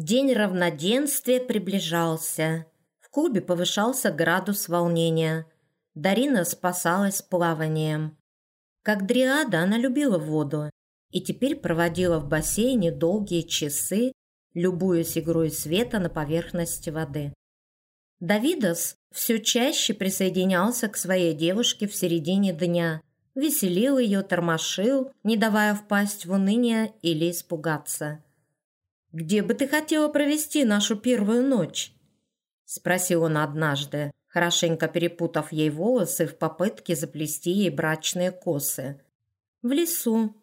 День равноденствия приближался. В клубе повышался градус волнения. Дарина спасалась плаванием. Как дриада она любила воду и теперь проводила в бассейне долгие часы, любуясь игрой света на поверхности воды. Давидос все чаще присоединялся к своей девушке в середине дня, веселил ее, тормошил, не давая впасть в уныние или испугаться. «Где бы ты хотела провести нашу первую ночь?» – спросил он однажды, хорошенько перепутав ей волосы в попытке заплести ей брачные косы. «В лесу».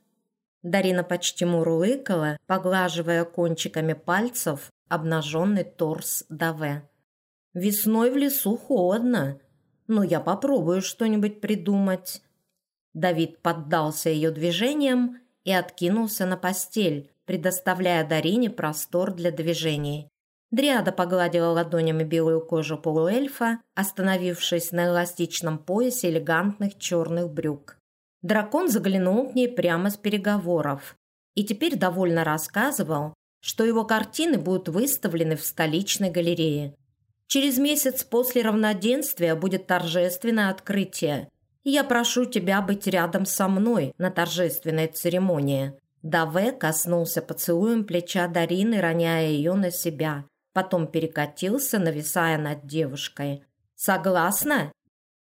Дарина почти мурлыкала, поглаживая кончиками пальцев обнаженный торс Даве. «Весной в лесу холодно, но я попробую что-нибудь придумать». Давид поддался ее движениям и откинулся на постель, предоставляя Дарине простор для движений. Дриада погладила ладонями белую кожу полуэльфа, остановившись на эластичном поясе элегантных черных брюк. Дракон заглянул к ней прямо с переговоров и теперь довольно рассказывал, что его картины будут выставлены в столичной галерее. Через месяц после равноденствия будет торжественное открытие. Я прошу тебя быть рядом со мной на торжественной церемонии. Даве коснулся поцелуем плеча Дарины, роняя ее на себя. Потом перекатился, нависая над девушкой. «Согласна?»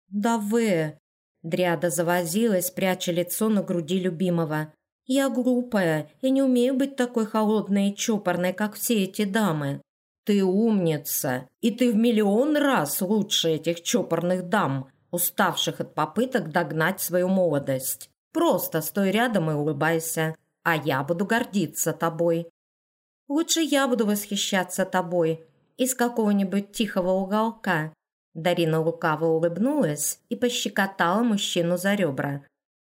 «Даве!» Дриада завозилась, пряча лицо на груди любимого. «Я глупая и не умею быть такой холодной и чопорной, как все эти дамы». «Ты умница, и ты в миллион раз лучше этих чопорных дам, уставших от попыток догнать свою молодость. Просто стой рядом и улыбайся а я буду гордиться тобой. Лучше я буду восхищаться тобой из какого-нибудь тихого уголка». Дарина лукаво улыбнулась и пощекотала мужчину за ребра.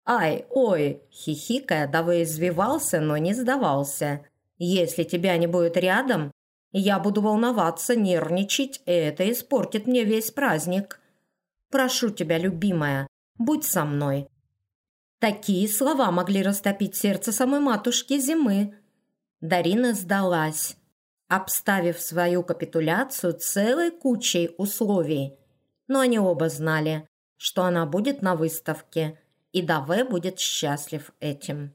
«Ай, ой!» – хихикая, Давы извивался, но не сдавался. «Если тебя не будет рядом, я буду волноваться, нервничать, и это испортит мне весь праздник. Прошу тебя, любимая, будь со мной, Такие слова могли растопить сердце самой матушки зимы. Дарина сдалась, обставив свою капитуляцию целой кучей условий. Но они оба знали, что она будет на выставке, и Даве будет счастлив этим.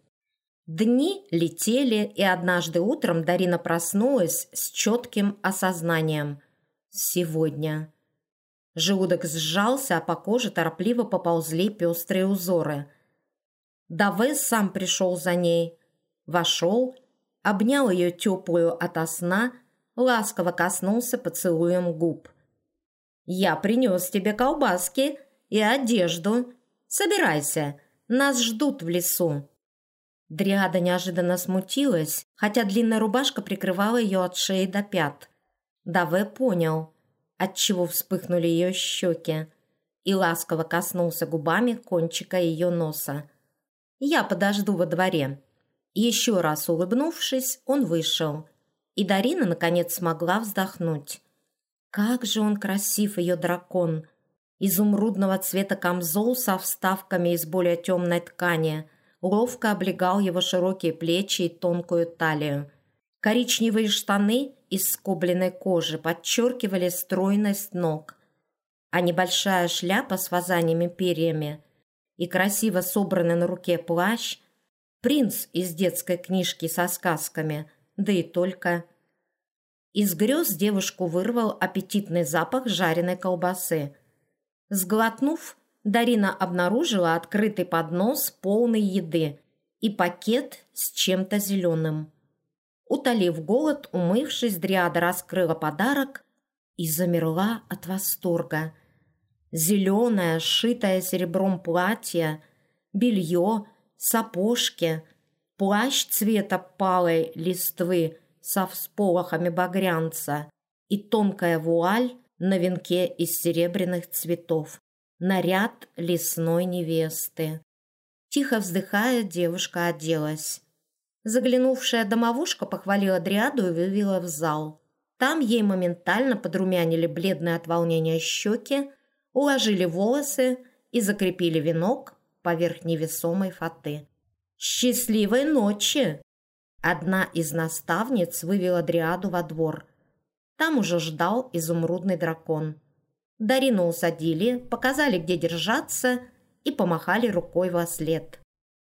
Дни летели, и однажды утром Дарина проснулась с четким осознанием. «Сегодня». Желудок сжался, а по коже торопливо поползли пестрые узоры – Давес сам пришел за ней, вошел, обнял ее теплую ото сна, ласково коснулся поцелуем губ. «Я принес тебе колбаски и одежду. Собирайся, нас ждут в лесу». Дриада неожиданно смутилась, хотя длинная рубашка прикрывала ее от шеи до пят. Даве понял, отчего вспыхнули ее щеки, и ласково коснулся губами кончика ее носа. Я подожду во дворе». Еще раз улыбнувшись, он вышел, и Дарина, наконец, смогла вздохнуть. Как же он красив, ее дракон! Изумрудного цвета камзол со вставками из более темной ткани ловко облегал его широкие плечи и тонкую талию. Коричневые штаны из скобленной кожи подчеркивали стройность ног, а небольшая шляпа с вазаниями перьями – и красиво собранный на руке плащ, принц из детской книжки со сказками, да и только. Из грез девушку вырвал аппетитный запах жареной колбасы. Сглотнув, Дарина обнаружила открытый поднос полный еды и пакет с чем-то зеленым. Утолив голод, умывшись, Дриада раскрыла подарок и замерла от восторга – Зеленое, сшитое серебром платье, белье, сапожки, плащ цвета палой листвы со всполохами багрянца и тонкая вуаль на венке из серебряных цветов. Наряд лесной невесты. Тихо вздыхая, девушка оделась. Заглянувшая домовушка похвалила Дриаду и вывела в зал. Там ей моментально подрумянили бледные от волнения щеки, уложили волосы и закрепили венок поверх невесомой фаты. «Счастливой ночи!» Одна из наставниц вывела Дриаду во двор. Там уже ждал изумрудный дракон. Дарину усадили, показали, где держаться, и помахали рукой во след.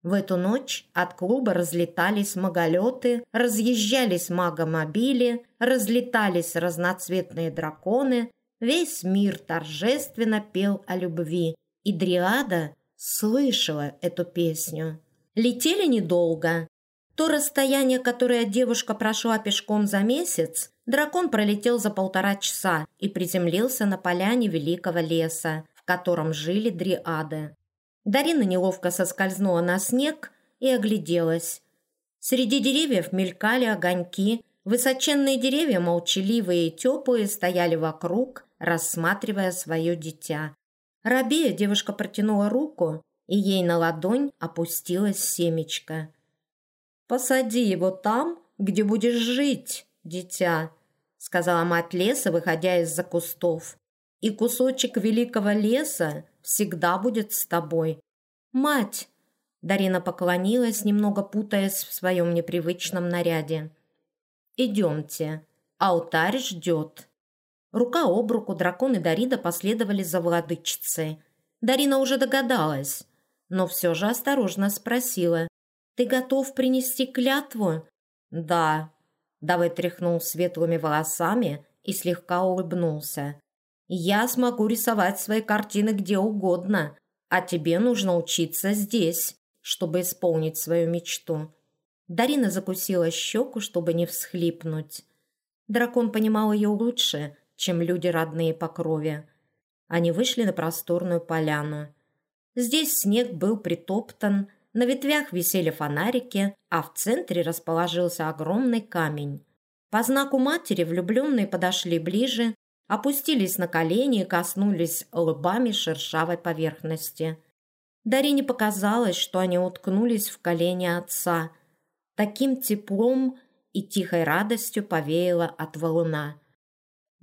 В эту ночь от клуба разлетались маголеты, разъезжались магомобили, разлетались разноцветные драконы, весь мир торжественно пел о любви, и Дриада слышала эту песню. Летели недолго. То расстояние, которое девушка прошла пешком за месяц, дракон пролетел за полтора часа и приземлился на поляне великого леса, в котором жили дриады. Дарина неловко соскользнула на снег и огляделась. Среди деревьев мелькали огоньки, высоченные деревья, молчаливые и теплые, стояли вокруг, рассматривая свое дитя. Рабея девушка протянула руку, и ей на ладонь опустилось семечко. «Посади его там, где будешь жить, дитя», сказала мать леса, выходя из-за кустов. «И кусочек великого леса всегда будет с тобой. Мать!» Дарина поклонилась, немного путаясь в своем непривычном наряде. «Идемте. Алтарь ждет». Рука об руку дракон и Дарида последовали за владычицей. Дарина уже догадалась, но все же осторожно спросила. «Ты готов принести клятву?» «Да». Давай тряхнул светлыми волосами и слегка улыбнулся. Я смогу рисовать свои картины где угодно, а тебе нужно учиться здесь, чтобы исполнить свою мечту». Дарина закусила щеку, чтобы не всхлипнуть. Дракон понимал ее лучше, чем люди родные по крови. Они вышли на просторную поляну. Здесь снег был притоптан, на ветвях висели фонарики, а в центре расположился огромный камень. По знаку матери влюбленные подошли ближе опустились на колени и коснулись лбами шершавой поверхности. Дарине показалось, что они уткнулись в колени отца. Таким теплом и тихой радостью повеяло от валуна.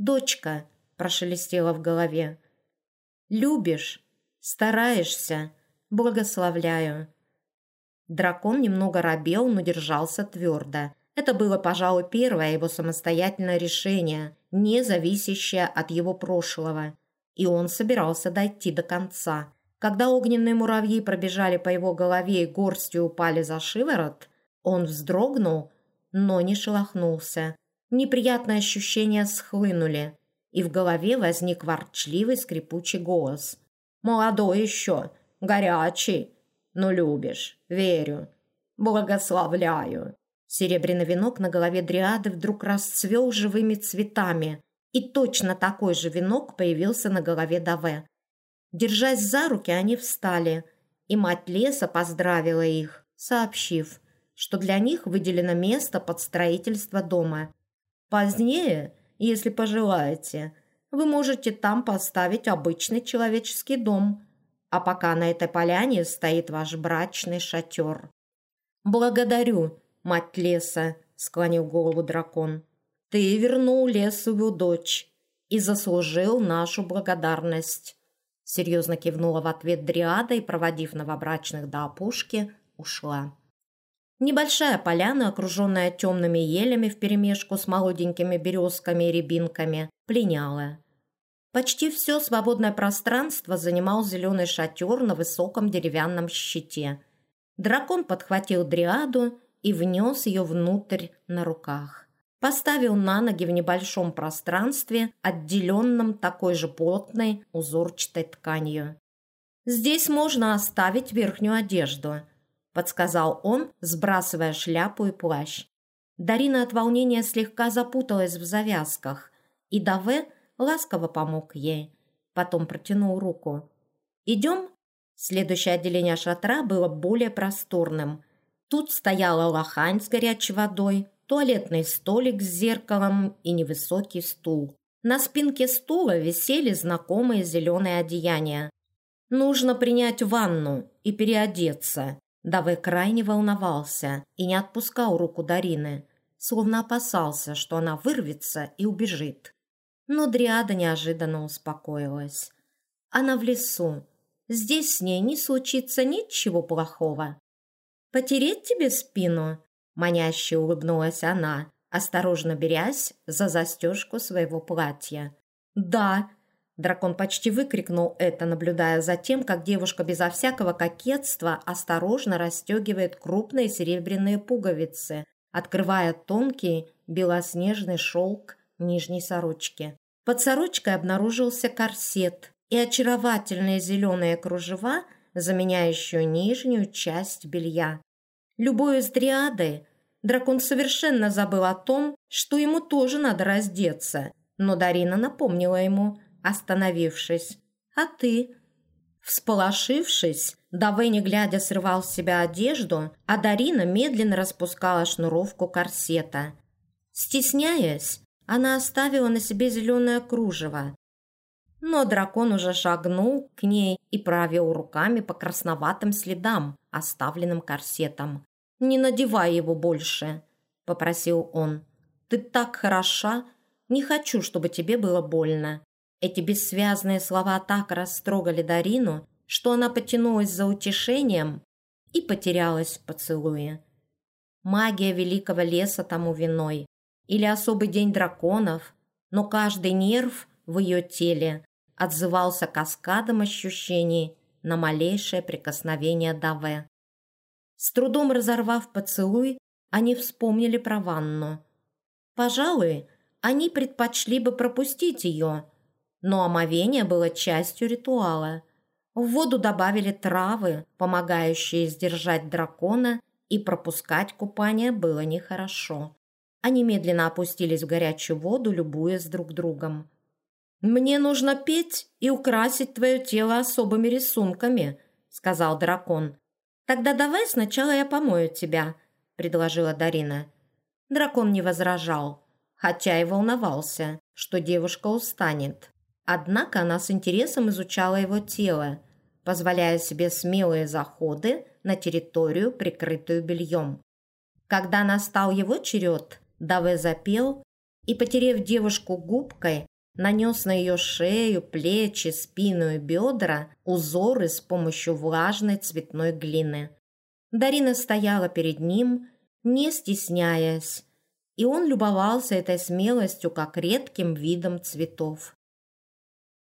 «Дочка», – прошелестела в голове, – «любишь, стараешься, благословляю». Дракон немного робел, но держался твердо. Это было, пожалуй, первое его самостоятельное решение, не зависящее от его прошлого. И он собирался дойти до конца. Когда огненные муравьи пробежали по его голове и горстью упали за шиворот, он вздрогнул, но не шелохнулся. Неприятные ощущения схлынули, и в голове возник ворчливый скрипучий голос. «Молодой еще, горячий, но любишь, верю, благословляю». Серебряный венок на голове дриады вдруг расцвел живыми цветами, и точно такой же венок появился на голове Даве. Держась за руки, они встали, и мать леса поздравила их, сообщив, что для них выделено место под строительство дома. Позднее, если пожелаете, вы можете там поставить обычный человеческий дом, а пока на этой поляне стоит ваш брачный шатер. «Благодарю», мать леса», — склонил голову дракон. «Ты вернул лесовую дочь и заслужил нашу благодарность». Серьезно кивнула в ответ Дриада и, проводив новобрачных до опушки, ушла. Небольшая поляна, окруженная темными елями вперемешку с молоденькими березками и рябинками, пленяла. Почти все свободное пространство занимал зеленый шатер на высоком деревянном щите. Дракон подхватил дриаду и внес ее внутрь на руках. Поставил на ноги в небольшом пространстве, отделенном такой же плотной узорчатой тканью. «Здесь можно оставить верхнюю одежду», – подсказал он, сбрасывая шляпу и плащ. Дарина от волнения слегка запуталась в завязках, и Даве ласково помог ей. Потом протянул руку. «Идем?» Следующее отделение шатра было более просторным – Тут стояла лохань с горячей водой, туалетный столик с зеркалом и невысокий стул. На спинке стула висели знакомые зеленые одеяния. «Нужно принять ванну и переодеться». Давай крайне волновался и не отпускал руку Дарины, словно опасался, что она вырвется и убежит. Но Дриада неожиданно успокоилась. Она в лесу. Здесь с ней не случится ничего плохого. «Потереть тебе спину?» Маняще улыбнулась она, осторожно берясь за застежку своего платья. «Да!» Дракон почти выкрикнул это, наблюдая за тем, как девушка безо всякого кокетства осторожно расстегивает крупные серебряные пуговицы, открывая тонкий белоснежный шелк нижней сорочки. Под сорочкой обнаружился корсет и очаровательные зеленые кружева, заменяющие нижнюю часть белья. Любую с дриадой, дракон совершенно забыл о том, что ему тоже надо раздеться, но Дарина напомнила ему – остановившись. «А ты?» Всполошившись, Давей, не глядя, срывал с себя одежду, а Дарина медленно распускала шнуровку корсета. Стесняясь, она оставила на себе зеленое кружево. Но дракон уже шагнул к ней и провел руками по красноватым следам, оставленным корсетом. «Не надевай его больше», — попросил он. «Ты так хороша, не хочу, чтобы тебе было больно». Эти бессвязные слова так растрогали Дарину, что она потянулась за утешением и потерялась в поцелуе. Магия великого леса тому виной или особый день драконов, но каждый нерв в ее теле отзывался каскадом ощущений на малейшее прикосновение Даве. С трудом разорвав поцелуй, они вспомнили про ванну. Пожалуй, они предпочли бы пропустить ее, но омовение было частью ритуала. В воду добавили травы, помогающие сдержать дракона, и пропускать купание было нехорошо. Они медленно опустились в горячую воду, любуясь друг другом. «Мне нужно петь и украсить твое тело особыми рисунками», — сказал дракон. «Тогда давай сначала я помою тебя», — предложила Дарина. Дракон не возражал, хотя и волновался, что девушка устанет. Однако она с интересом изучала его тело, позволяя себе смелые заходы на территорию, прикрытую бельем. Когда настал его черед, Даве запел и, потерев девушку губкой, нанес на ее шею, плечи, спину и бедра узоры с помощью влажной цветной глины. Дарина стояла перед ним, не стесняясь, и он любовался этой смелостью как редким видом цветов.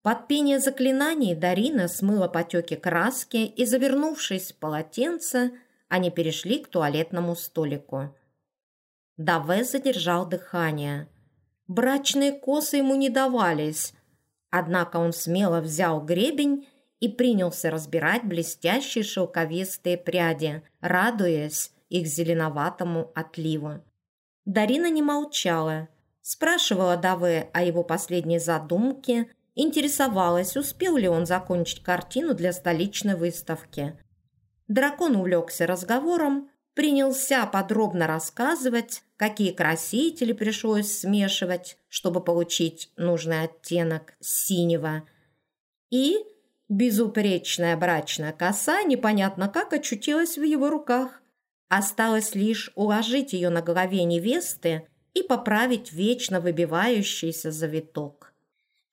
Под пение заклинаний Дарина смыла потеки краски и, завернувшись в полотенце, они перешли к туалетному столику. Даве задержал дыхание. Брачные косы ему не давались, однако он смело взял гребень и принялся разбирать блестящие шелковистые пряди, радуясь их зеленоватому отливу. Дарина не молчала, спрашивала Даве о его последней задумке Интересовалась, успел ли он закончить картину для столичной выставки. Дракон увлекся разговором, принялся подробно рассказывать, какие красители пришлось смешивать, чтобы получить нужный оттенок синего. И безупречная брачная коса непонятно как очутилась в его руках. Осталось лишь уложить ее на голове невесты и поправить вечно выбивающийся завиток.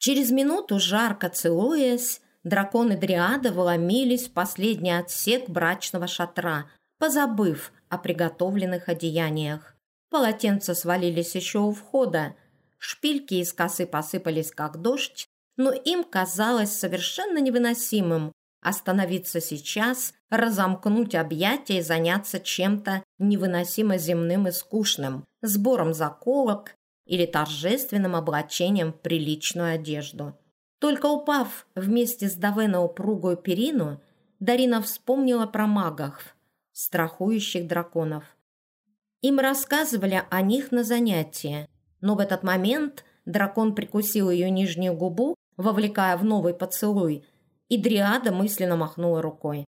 Через минуту, жарко целуясь, драконы Дриада вломились в последний отсек брачного шатра, позабыв о приготовленных одеяниях. Полотенца свалились еще у входа, шпильки из косы посыпались как дождь, но им казалось совершенно невыносимым остановиться сейчас, разомкнуть объятия и заняться чем-то невыносимо земным и скучным, сбором заколок или торжественным облачением в приличную одежду. Только упав вместе с Даве на упругую перину, Дарина вспомнила про магов, страхующих драконов. Им рассказывали о них на занятии, но в этот момент дракон прикусил ее нижнюю губу, вовлекая в новый поцелуй, и Дриада мысленно махнула рукой,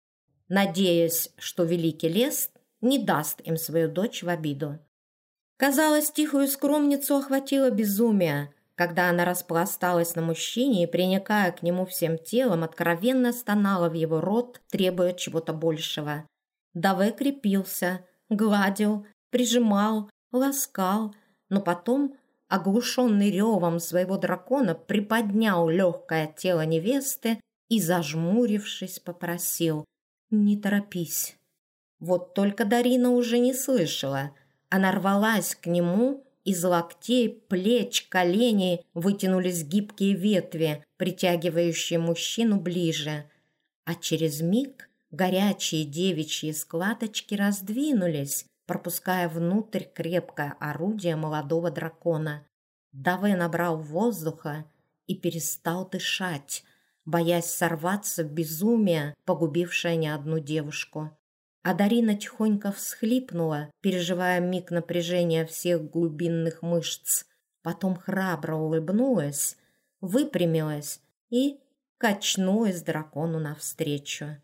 надеясь, что великий лес не даст им свою дочь в обиду. Казалось, тихую скромницу охватило безумие, когда она распласталась на мужчине и, приникая к нему всем телом, откровенно стонала в его рот, требуя чего-то большего. Даве крепился, гладил, прижимал, ласкал, но потом, оглушенный ревом своего дракона, приподнял легкое тело невесты и, зажмурившись, попросил «Не торопись». Вот только Дарина уже не слышала – Она рвалась к нему, из локтей, плеч, коленей вытянулись гибкие ветви, притягивающие мужчину ближе. А через миг горячие девичьи складочки раздвинулись, пропуская внутрь крепкое орудие молодого дракона. Давэ набрал воздуха и перестал дышать, боясь сорваться в безумие, погубившее не одну девушку. А Дарина тихонько всхлипнула, переживая миг напряжения всех глубинных мышц. Потом храбро улыбнулась, выпрямилась и качнулась дракону навстречу.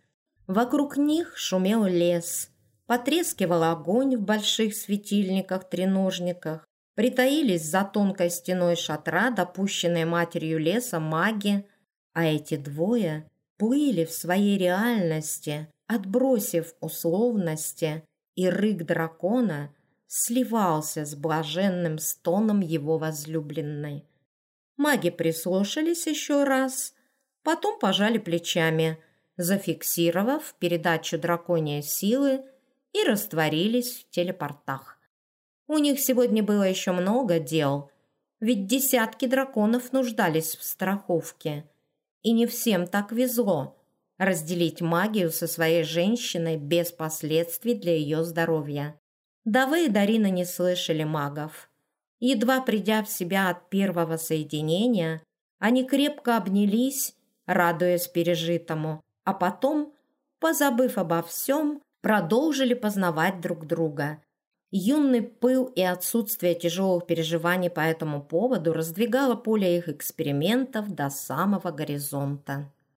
Вокруг них шумел лес, потрескивал огонь в больших светильниках-треножниках, притаились за тонкой стеной шатра, допущенной матерью леса маги, а эти двое плыли в своей реальности, отбросив условности, и рык дракона сливался с блаженным стоном его возлюбленной. Маги прислушались еще раз, потом пожали плечами, зафиксировав передачу драконьей силы и растворились в телепортах. У них сегодня было еще много дел, ведь десятки драконов нуждались в страховке, и не всем так везло разделить магию со своей женщиной без последствий для ее здоровья. Давы и Дарина не слышали магов. Едва придя в себя от первого соединения, они крепко обнялись, радуясь пережитому, а потом, позабыв обо всем, продолжили познавать друг друга. Юный пыл и отсутствие тяжелых переживаний по этому поводу раздвигало поле их экспериментов до самого горизонта.